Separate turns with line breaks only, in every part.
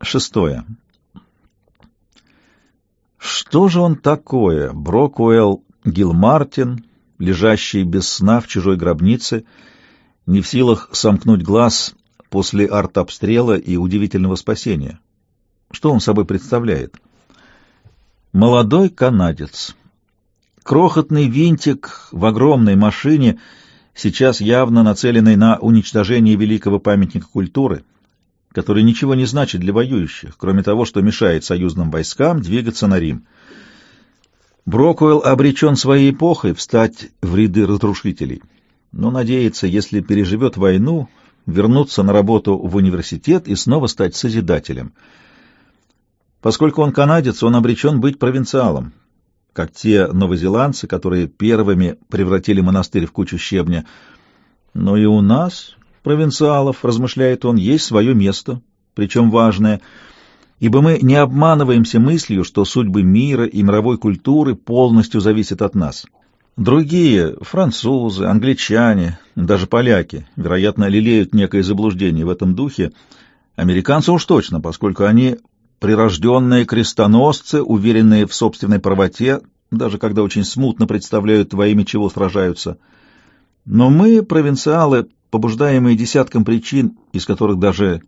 Шестое. Что же он такое, Брокуэлл Гилмартин, лежащий без сна в чужой гробнице, не в силах сомкнуть глаз после артобстрела и удивительного спасения? Что он собой представляет? Молодой канадец. Крохотный винтик в огромной машине, сейчас явно нацеленный на уничтожение великого памятника культуры — который ничего не значит для воюющих, кроме того, что мешает союзным войскам двигаться на Рим. Брокуэлл обречен своей эпохой встать в ряды разрушителей, но надеется, если переживет войну, вернуться на работу в университет и снова стать созидателем. Поскольку он канадец, он обречен быть провинциалом, как те новозеландцы, которые первыми превратили монастырь в кучу щебня. Но и у нас провинциалов, размышляет он, есть свое место, причем важное, ибо мы не обманываемся мыслью, что судьбы мира и мировой культуры полностью зависят от нас. Другие, французы, англичане, даже поляки, вероятно, лелеют некое заблуждение в этом духе, американцы уж точно, поскольку они прирожденные крестоносцы, уверенные в собственной правоте, даже когда очень смутно представляют, во имя чего сражаются. Но мы, провинциалы, побуждаемые десятком причин, из которых даже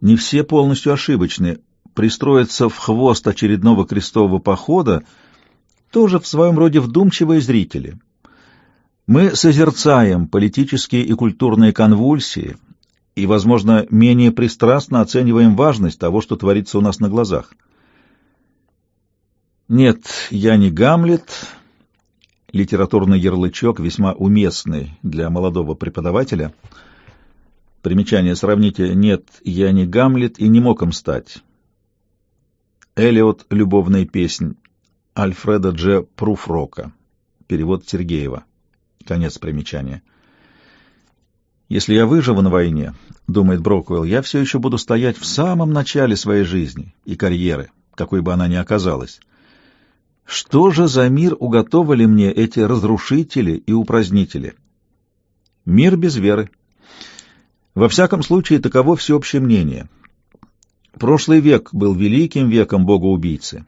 не все полностью ошибочны, пристроиться в хвост очередного крестового похода, тоже в своем роде вдумчивые зрители. Мы созерцаем политические и культурные конвульсии и, возможно, менее пристрастно оцениваем важность того, что творится у нас на глазах. Нет, я не Гамлет, литературный ярлычок, весьма уместный для молодого преподавателя. Примечание сравните «Нет, я не Гамлет и не мог им стать». Элиот «Любовная песнь» Альфреда Дж. Пруфрока. Перевод Сергеева. Конец примечания. «Если я выживу на войне, — думает Броквелл, — я все еще буду стоять в самом начале своей жизни и карьеры, какой бы она ни оказалась. Что же за мир уготовали мне эти разрушители и упразднители? Мир без веры. Во всяком случае, таково всеобщее мнение. Прошлый век был великим веком богоубийцы.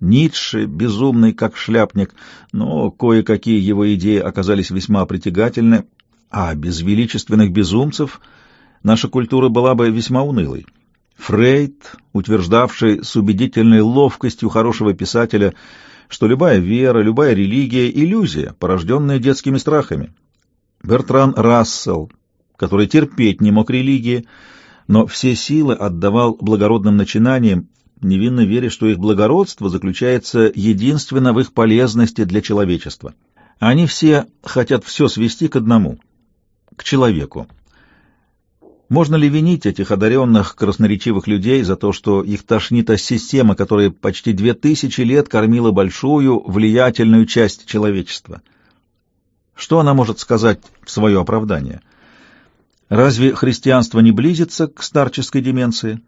Ницше, безумный как шляпник, но кое-какие его идеи оказались весьма притягательны, а без величественных безумцев наша культура была бы весьма унылой. Фрейд, утверждавший с убедительной ловкостью хорошего писателя, что любая вера, любая религия — иллюзия, порожденная детскими страхами. Бертран Рассел, который терпеть не мог религии, но все силы отдавал благородным начинаниям, невинно веря, что их благородство заключается единственно в их полезности для человечества. Они все хотят все свести к одному — к человеку. Можно ли винить этих одаренных красноречивых людей за то, что их тошнит от системы, которая почти две тысячи лет кормила большую, влиятельную часть человечества? Что она может сказать в свое оправдание? Разве христианство не близится к старческой деменции?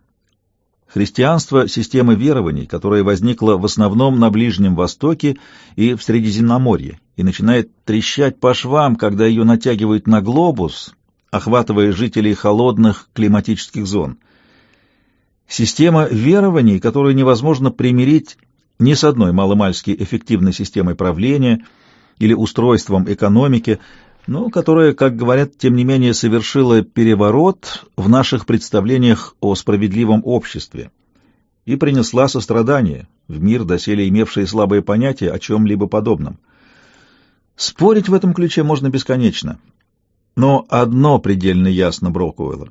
Христианство — система верований, которая возникла в основном на Ближнем Востоке и в Средиземноморье, и начинает трещать по швам, когда ее натягивают на глобус, охватывая жителей холодных климатических зон. Система верований, которую невозможно примирить ни с одной маломальски эффективной системой правления или устройством экономики, но которая, как говорят, тем не менее совершила переворот в наших представлениях о справедливом обществе и принесла сострадание в мир, доселе имевшие слабые понятия о чем-либо подобном. Спорить в этом ключе можно бесконечно, но одно предельно ясно Брокуэллу.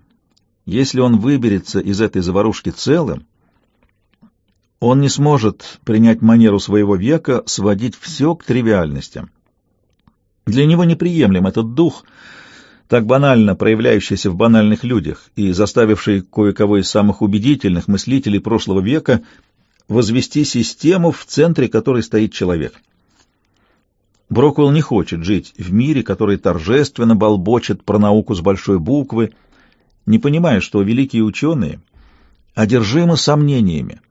Если он выберется из этой заварушки целым, он не сможет принять манеру своего века сводить все к тривиальностям. Для него неприемлем этот дух, так банально проявляющийся в банальных людях и заставивший кое-кого из самых убедительных мыслителей прошлого века возвести систему, в центре которой стоит человек. Броквелл не хочет жить в мире, который торжественно болбочет про науку с большой буквы, не понимая, что великие ученые одержимы сомнениями.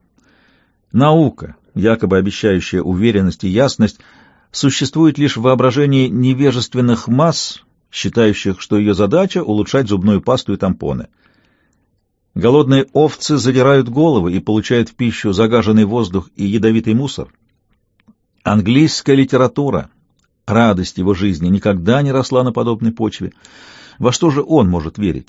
Наука, якобы обещающая уверенность и ясность, существует лишь в воображении невежественных масс, считающих, что ее задача — улучшать зубную пасту и тампоны. Голодные овцы задирают головы и получают в пищу загаженный воздух и ядовитый мусор. Английская литература, радость его жизни, никогда не росла на подобной почве. Во что же он может верить?